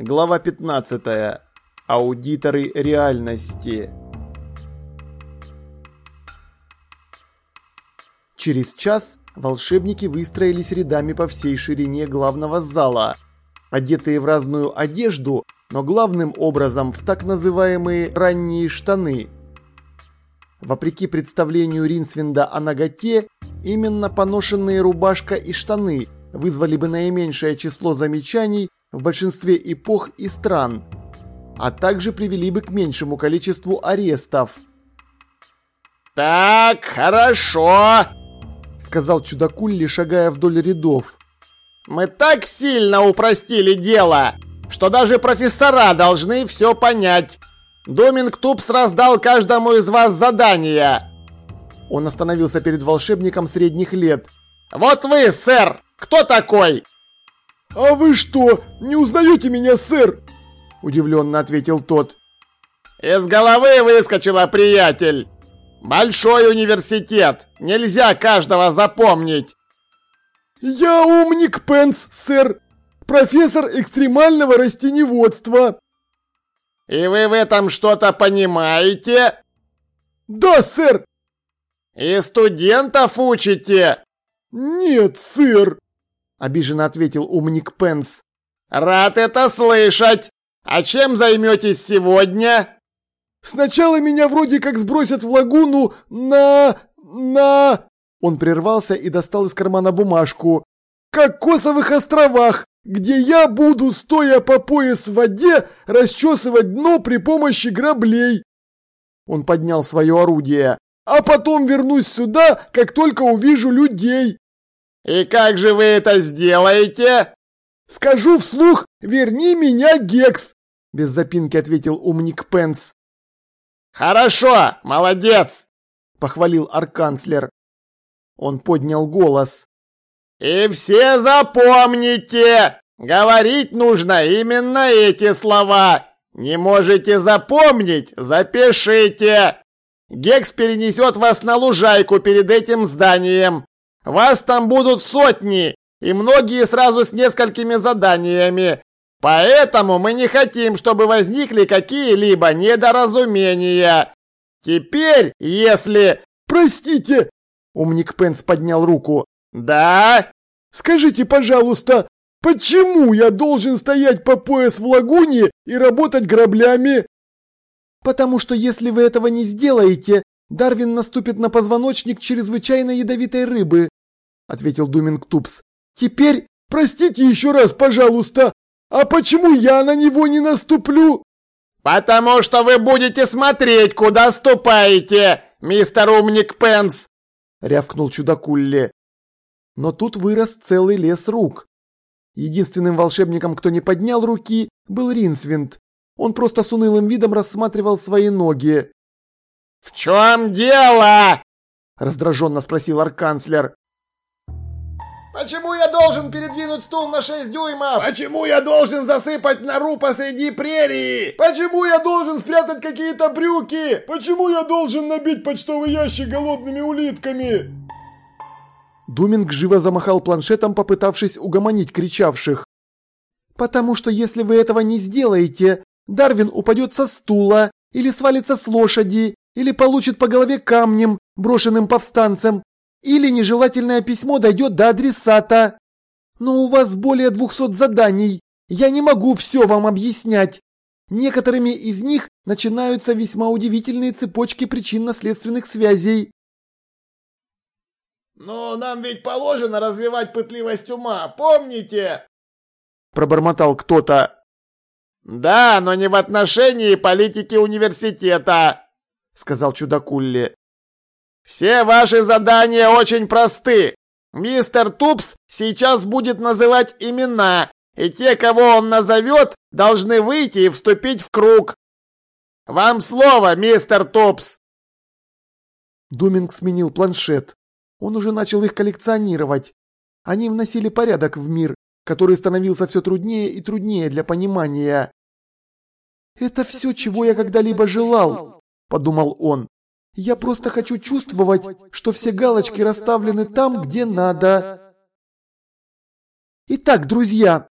Глава 15. Аудиторы реальности. Через час волшебники выстроились рядами по всей ширине главного зала, одетые в разную одежду, но главным образом в так называемые ранние штаны. Вопреки представлению Ринсвинда о наготе, именно поношенные рубашка и штаны вызвали бы наименьшее число замечаний в большинстве эпох и стран, а также привели бы к меньшему количеству арестов. «Так, хорошо!» – сказал чудакулли, шагая вдоль рядов. «Мы так сильно упростили дело, что даже профессора должны все понять. Доминг Тупс раздал каждому из вас задание». Он остановился перед волшебником средних лет. «Вот вы, сэр, кто такой?» «А вы что, не узнаете меня, сэр?» Удивленно ответил тот. «Из головы выскочила, приятель! Большой университет! Нельзя каждого запомнить!» «Я умник Пенс, сэр! Профессор экстремального растеневодства!» «И вы в этом что-то понимаете?» «Да, сэр!» «И студентов учите?» «Нет, сэр!» Обиженно ответил умник Пенс. Рад это слышать. А чем займетесь сегодня? Сначала меня вроде как сбросят в лагуну на... на... Он прервался и достал из кармана бумажку. Кокосовых островах, где я буду, стоя по пояс в воде, расчесывать дно при помощи граблей. Он поднял свое орудие. А потом вернусь сюда, как только увижу людей. «И как же вы это сделаете?» «Скажу вслух, верни меня, Гекс!» Без запинки ответил умник Пенс. «Хорошо, молодец!» Похвалил арканцлер. Он поднял голос. «И все запомните! Говорить нужно именно эти слова! Не можете запомнить? Запишите! Гекс перенесет вас на лужайку перед этим зданием. Вас там будут сотни, и многие сразу с несколькими заданиями. Поэтому мы не хотим, чтобы возникли какие-либо недоразумения. Теперь, если... Простите! Умник Пенс поднял руку. Да? Скажите, пожалуйста, почему я должен стоять по пояс в лагуне и работать граблями? Потому что если вы этого не сделаете, Дарвин наступит на позвоночник чрезвычайно ядовитой рыбы, ответил Думинг Тупс. Теперь, простите еще раз, пожалуйста, а почему я на него не наступлю? Потому что вы будете смотреть, куда ступаете, мистер Умник Пенс, рявкнул чудакулли. Но тут вырос целый лес рук. Единственным волшебником, кто не поднял руки, был Ринсвинд. Он просто с унылым видом рассматривал свои ноги. «В чем дело?» – раздраженно спросил арканцлер. «Почему я должен передвинуть стул на 6 дюймов? Почему я должен засыпать нору посреди прерии? Почему я должен спрятать какие-то брюки? Почему я должен набить почтовый ящик голодными улитками?» Думинг живо замахал планшетом, попытавшись угомонить кричавших. «Потому что если вы этого не сделаете, Дарвин упадет со стула, или свалится с лошади, или получит по голове камнем, брошенным повстанцем, или нежелательное письмо дойдет до адресата. Но у вас более двухсот заданий, я не могу все вам объяснять. Некоторыми из них начинаются весьма удивительные цепочки причинно-следственных связей. «Но нам ведь положено развивать пытливость ума, помните?» Пробормотал кто-то. «Да, но не в отношении политики университета», — сказал чудакулли. «Все ваши задания очень просты. Мистер Тупс сейчас будет называть имена, и те, кого он назовет, должны выйти и вступить в круг. Вам слово, мистер Тупс!» Думинг сменил планшет. Он уже начал их коллекционировать. Они вносили порядок в мир, который становился все труднее и труднее для понимания. «Это все, чего я когда-либо желал», – подумал он. «Я просто хочу чувствовать, что все галочки расставлены там, где надо». Итак, друзья,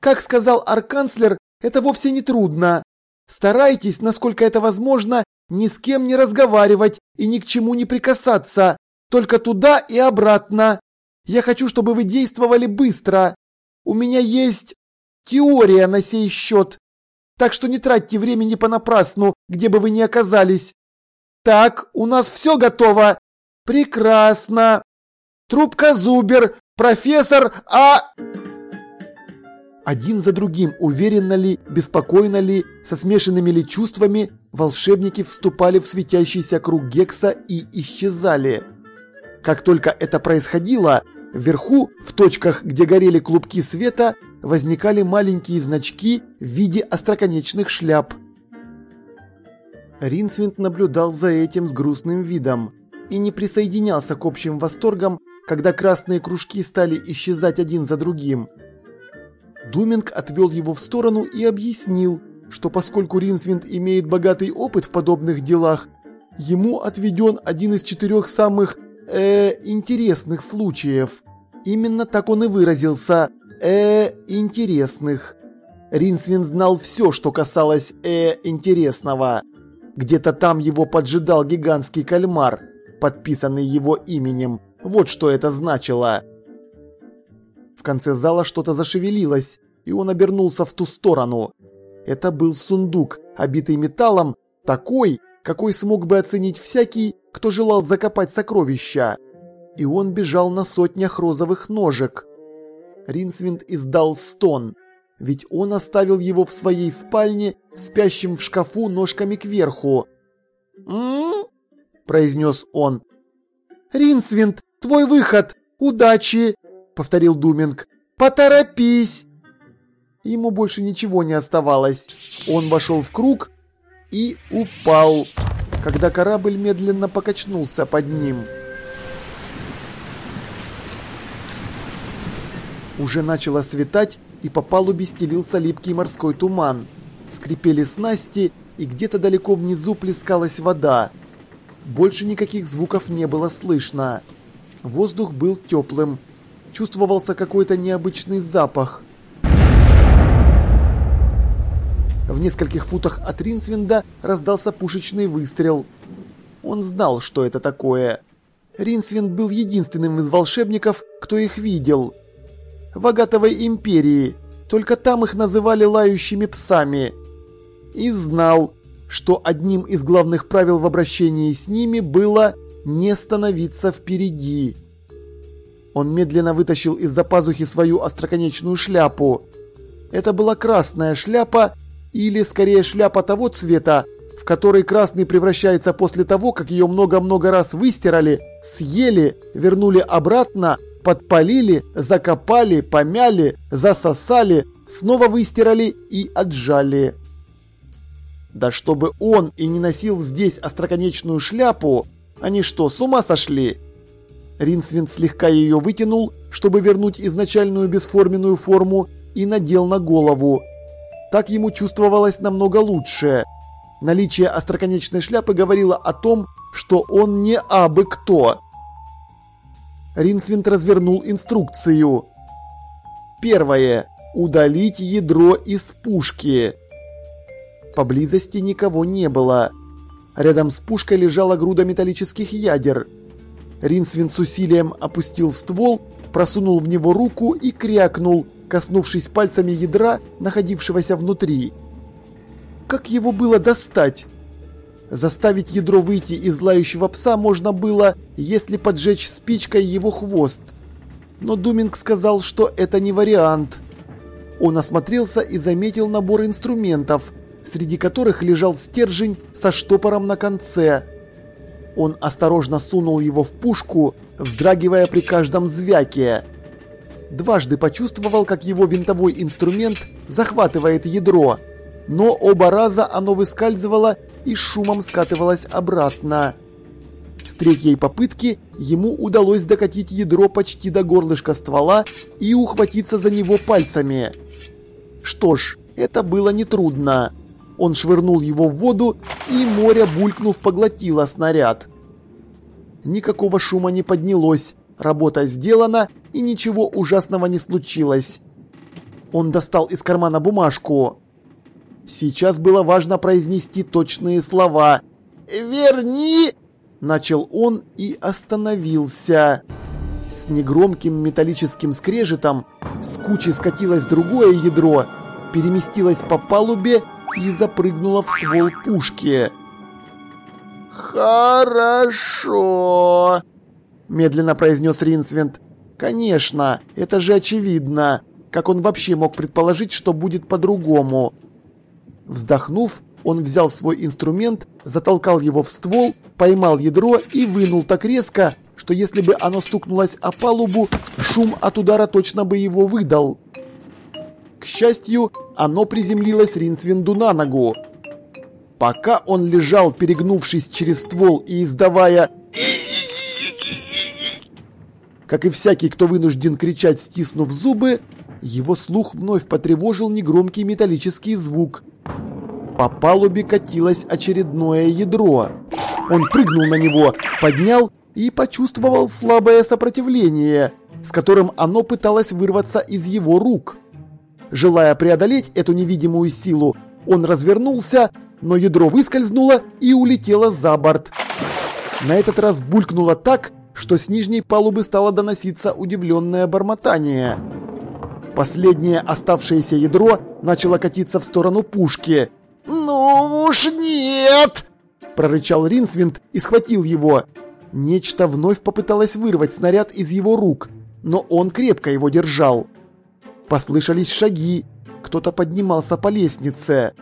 как сказал арканцлер, Это вовсе не трудно. Старайтесь, насколько это возможно, ни с кем не разговаривать и ни к чему не прикасаться, только туда и обратно. Я хочу, чтобы вы действовали быстро. У меня есть теория на сей счет. Так что не тратьте времени понапрасну, где бы вы ни оказались. Так, у нас все готово. Прекрасно. Трубка Зубер, профессор А... Один за другим, уверенно ли, беспокойно ли, со смешанными ли чувствами, волшебники вступали в светящийся круг Гекса и исчезали. Как только это происходило, вверху, в точках, где горели клубки света, возникали маленькие значки в виде остроконечных шляп. Ринсвинд наблюдал за этим с грустным видом и не присоединялся к общим восторгам, когда красные кружки стали исчезать один за другим – Думинг отвел его в сторону и объяснил, что поскольку Ринсвинд имеет богатый опыт в подобных делах, ему отведен один из четырех самых, э, интересных случаев. Именно так он и выразился, э, интересных. Ринсвинд знал все, что касалось э, интересного. Где-то там его поджидал гигантский кальмар, подписанный его именем. Вот что это значило конце зала что-то зашевелилось, и он обернулся в ту сторону. Это был сундук, обитый металлом, такой, какой смог бы оценить всякий, кто желал закопать сокровища. И он бежал на сотнях розовых ножек. Ринсвинд издал стон, ведь он оставил его в своей спальне, спящим в шкафу ножками кверху. «М-м-м», произнес он. «Ринсвинд, твой выход! Удачи!» — повторил Думинг. «Поторопись!» Ему больше ничего не оставалось. Он вошел в круг и упал, когда корабль медленно покачнулся под ним. Уже начало светать, и по палубе стелился липкий морской туман. Скрипели снасти, и где-то далеко внизу плескалась вода. Больше никаких звуков не было слышно. Воздух был теплым, чувствовался какой-то необычный запах. В нескольких футах от Ринсвинда раздался пушечный выстрел. Он знал, что это такое. Ринсвинд был единственным из волшебников, кто их видел. В Агатовой империи, только там их называли лающими псами. И знал, что одним из главных правил в обращении с ними было не становиться впереди. Он медленно вытащил из-за пазухи свою остроконечную шляпу. Это была красная шляпа, или скорее шляпа того цвета, в который красный превращается после того, как ее много-много раз выстирали, съели, вернули обратно, подпалили, закопали, помяли, засосали, снова выстирали и отжали. Да чтобы он и не носил здесь остроконечную шляпу, они что, с ума сошли? Ринсвинд слегка ее вытянул, чтобы вернуть изначальную бесформенную форму, и надел на голову. Так ему чувствовалось намного лучше. Наличие остроконечной шляпы говорило о том, что он не абы кто. Ринсвинд развернул инструкцию. Первое. Удалить ядро из пушки. Поблизости никого не было. Рядом с пушкой лежала груда металлических ядер – Ринсвин с усилием опустил ствол, просунул в него руку и крякнул, коснувшись пальцами ядра, находившегося внутри. Как его было достать? Заставить ядро выйти из лающего пса можно было, если поджечь спичкой его хвост. Но Думинг сказал, что это не вариант. Он осмотрелся и заметил набор инструментов, среди которых лежал стержень со штопором на конце – он осторожно сунул его в пушку, вздрагивая при каждом звяке. Дважды почувствовал, как его винтовой инструмент захватывает ядро, но оба раза оно выскальзывало и шумом скатывалось обратно. С третьей попытки ему удалось докатить ядро почти до горлышка ствола и ухватиться за него пальцами. Что ж, это было нетрудно. Он швырнул его в воду, и море, булькнув, поглотило снаряд. Никакого шума не поднялось, работа сделана, и ничего ужасного не случилось. Он достал из кармана бумажку. Сейчас было важно произнести точные слова. «Верни!» – начал он и остановился. С негромким металлическим скрежетом с кучи скатилось другое ядро, переместилось по палубе и запрыгнуло в ствол пушки. «Хорошо», – медленно произнес Ринсвинд. «Конечно, это же очевидно. Как он вообще мог предположить, что будет по-другому?» Вздохнув, он взял свой инструмент, затолкал его в ствол, поймал ядро и вынул так резко, что если бы оно стукнулось о палубу, шум от удара точно бы его выдал. К счастью, оно приземлилось Ринсвинду на ногу. Пока он лежал, перегнувшись через ствол и издавая как и всякий, кто вынужден кричать, стиснув зубы, его слух вновь потревожил негромкий металлический звук – по палубе катилось очередное ядро. Он прыгнул на него, поднял и почувствовал слабое сопротивление, с которым оно пыталось вырваться из его рук. Желая преодолеть эту невидимую силу, он развернулся, но ядро выскользнуло и улетело за борт. На этот раз булькнуло так, что с нижней палубы стало доноситься удивленное бормотание. Последнее оставшееся ядро начало катиться в сторону пушки – «Ну уж нет!» – прорычал Ринсвинд и схватил его. Нечто вновь попыталось вырвать снаряд из его рук, но он крепко его держал. Послышались шаги, кто-то поднимался по лестнице.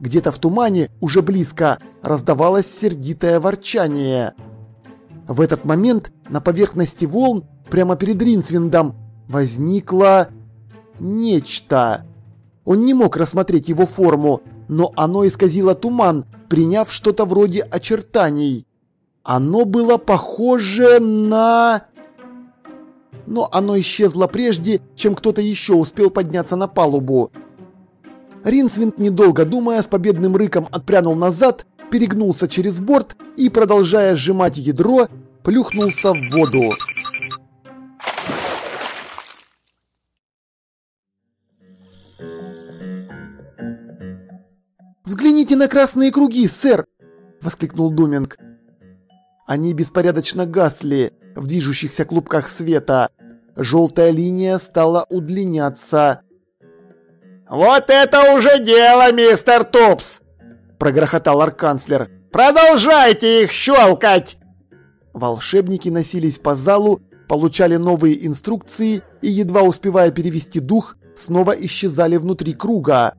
Где-то в тумане, уже близко, раздавалось сердитое ворчание. В этот момент на поверхности волн, прямо перед Ринсвиндом, возникло... нечто. Он не мог рассмотреть его форму, но оно исказило туман, приняв что-то вроде очертаний. Оно было похоже на... Но оно исчезло прежде, чем кто-то еще успел подняться на палубу. Ринсвинд, недолго думая, с победным рыком отпрянул назад, перегнулся через борт и, продолжая сжимать ядро, плюхнулся в воду. «Взгляните на красные круги, сэр!» – воскликнул Думинг. Они беспорядочно гасли в движущихся клубках света. Желтая линия стала удлиняться. «Вот это уже дело, мистер Тупс!» – прогрохотал арканцлер. «Продолжайте их щелкать!» Волшебники носились по залу, получали новые инструкции и, едва успевая перевести дух, снова исчезали внутри круга.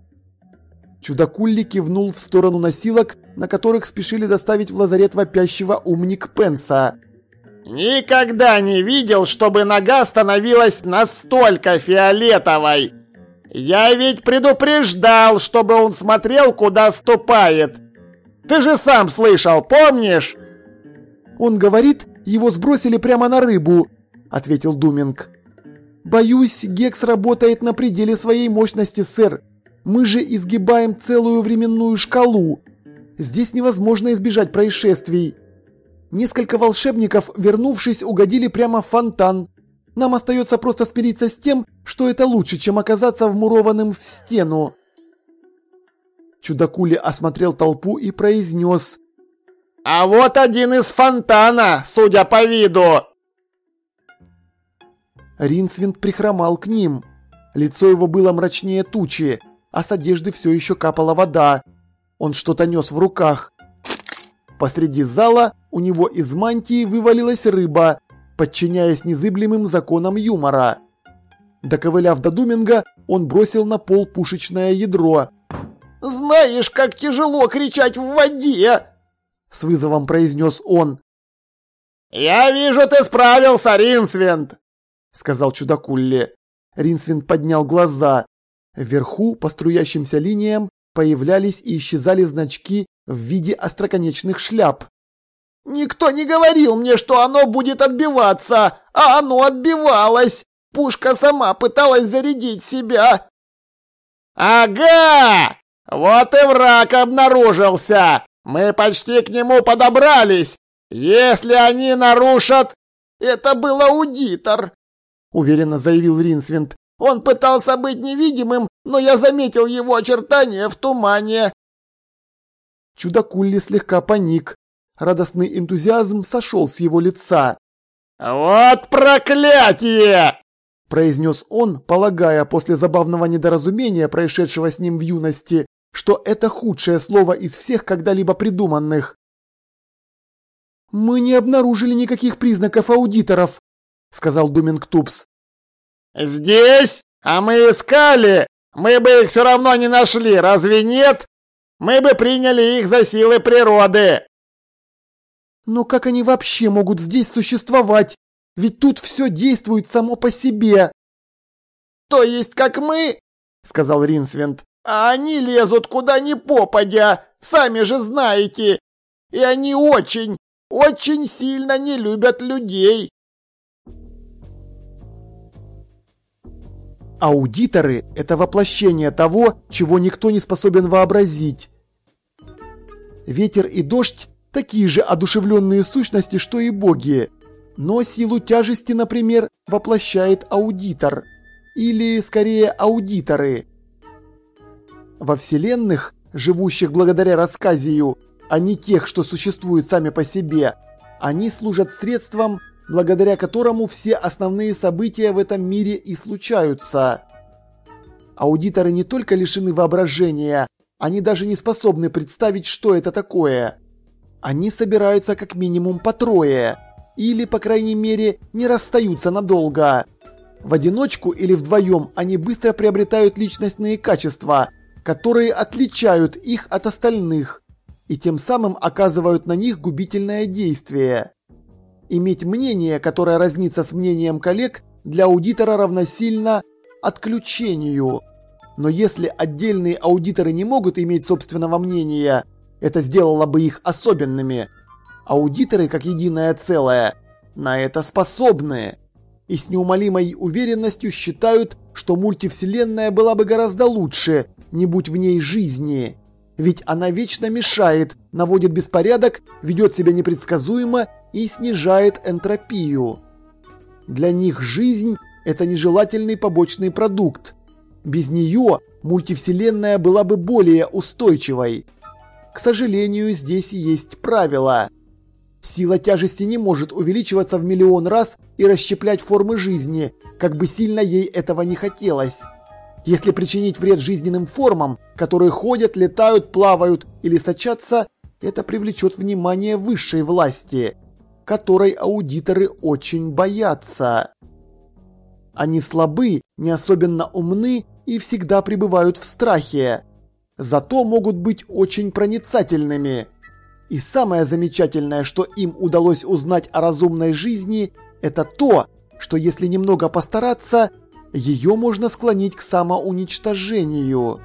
Чудакулли кивнул в сторону носилок, на которых спешили доставить в лазарет вопящего умник Пенса. «Никогда не видел, чтобы нога становилась настолько фиолетовой! Я ведь предупреждал, чтобы он смотрел, куда ступает! Ты же сам слышал, помнишь?» «Он говорит, его сбросили прямо на рыбу», — ответил Думинг. «Боюсь, Гекс работает на пределе своей мощности, сэр. Мы же изгибаем целую временную шкалу. Здесь невозможно избежать происшествий. Несколько волшебников, вернувшись, угодили прямо в фонтан. Нам остается просто смириться с тем, что это лучше, чем оказаться вмурованным в стену. Чудакули осмотрел толпу и произнес. «А вот один из фонтана, судя по виду!» Ринсвинд прихромал к ним. Лицо его было мрачнее тучи а с одежды все еще капала вода. Он что-то нес в руках. Посреди зала у него из мантии вывалилась рыба, подчиняясь незыблемым законам юмора. Доковыляв до Думинга, он бросил на пол пушечное ядро. «Знаешь, как тяжело кричать в воде!» С вызовом произнес он. «Я вижу, ты справился, Ринсвинд!» Сказал чудакулли. Ринсвинд поднял глаза. Вверху по струящимся линиям появлялись и исчезали значки в виде остроконечных шляп. «Никто не говорил мне, что оно будет отбиваться, а оно отбивалось! Пушка сама пыталась зарядить себя!» «Ага! Вот и враг обнаружился! Мы почти к нему подобрались! Если они нарушат...» «Это был аудитор!» — уверенно заявил Ринсвинд. Он пытался быть невидимым, но я заметил его очертания в тумане. Чудакулли слегка паник. Радостный энтузиазм сошел с его лица. «Вот проклятие!» произнес он, полагая после забавного недоразумения, происшедшего с ним в юности, что это худшее слово из всех когда-либо придуманных. «Мы не обнаружили никаких признаков аудиторов», — сказал Думинг Тупс. «Здесь? А мы искали! Мы бы их все равно не нашли, разве нет? Мы бы приняли их за силы природы!» «Но как они вообще могут здесь существовать? Ведь тут все действует само по себе!» «То есть как мы?» — сказал Ринсвинд. «А они лезут куда ни попадя, сами же знаете! И они очень, очень сильно не любят людей!» Аудиторы – это воплощение того, чего никто не способен вообразить. Ветер и дождь – такие же одушевленные сущности, что и боги. Но силу тяжести, например, воплощает аудитор. Или, скорее, аудиторы. Во вселенных, живущих благодаря рассказию, а не тех, что существуют сами по себе, они служат средством – благодаря которому все основные события в этом мире и случаются. Аудиторы не только лишены воображения, они даже не способны представить, что это такое. Они собираются как минимум по трое, или, по крайней мере, не расстаются надолго. В одиночку или вдвоем они быстро приобретают личностные качества, которые отличают их от остальных, и тем самым оказывают на них губительное действие. Иметь мнение, которое разнится с мнением коллег, для аудитора равносильно отключению. Но если отдельные аудиторы не могут иметь собственного мнения, это сделало бы их особенными. Аудиторы, как единое целое, на это способны. И с неумолимой уверенностью считают, что мультивселенная была бы гораздо лучше, не будь в ней жизни. Ведь она вечно мешает, наводит беспорядок, ведет себя непредсказуемо и снижает энтропию. Для них жизнь – это нежелательный побочный продукт. Без нее мультивселенная была бы более устойчивой. К сожалению, здесь есть правило. Сила тяжести не может увеличиваться в миллион раз и расщеплять формы жизни, как бы сильно ей этого не хотелось. Если причинить вред жизненным формам, которые ходят, летают, плавают или сочатся, это привлечет внимание высшей власти которой аудиторы очень боятся. Они слабы, не особенно умны и всегда пребывают в страхе. Зато могут быть очень проницательными. И самое замечательное, что им удалось узнать о разумной жизни, это то, что если немного постараться, ее можно склонить к самоуничтожению.